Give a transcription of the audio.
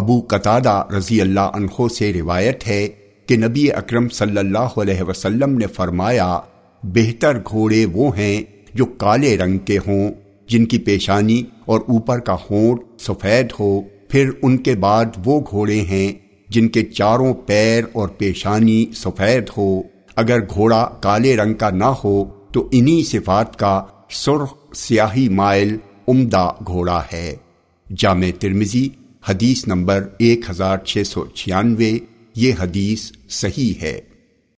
ابو قطادہ رضی اللہ عنہ سے روایت ہے کہ نبی اکرم صلی اللہ علیہ وسلم نے فرمایا، بہتر گھوڑے وہ ہیں جو کالے رنگ کے ہوں، جن کی پیشانی اور اوپر کا ہونٹ سفید ہو، پھر ان کے بعد وہ گھوڑے ہیں جن کے چاروں پیر اور پیشانی سفید ہو۔ اگر گھوڑا کالے رنگ کا نہ ہو، تو انہی صفات کا سرخ سیاہی مائل عمدہ گھوڑا ہے۔ جامع ترمزی حدیث نمبر ایک ہزار چھ سو چھیانوے یہ حدیث صحیح ہے۔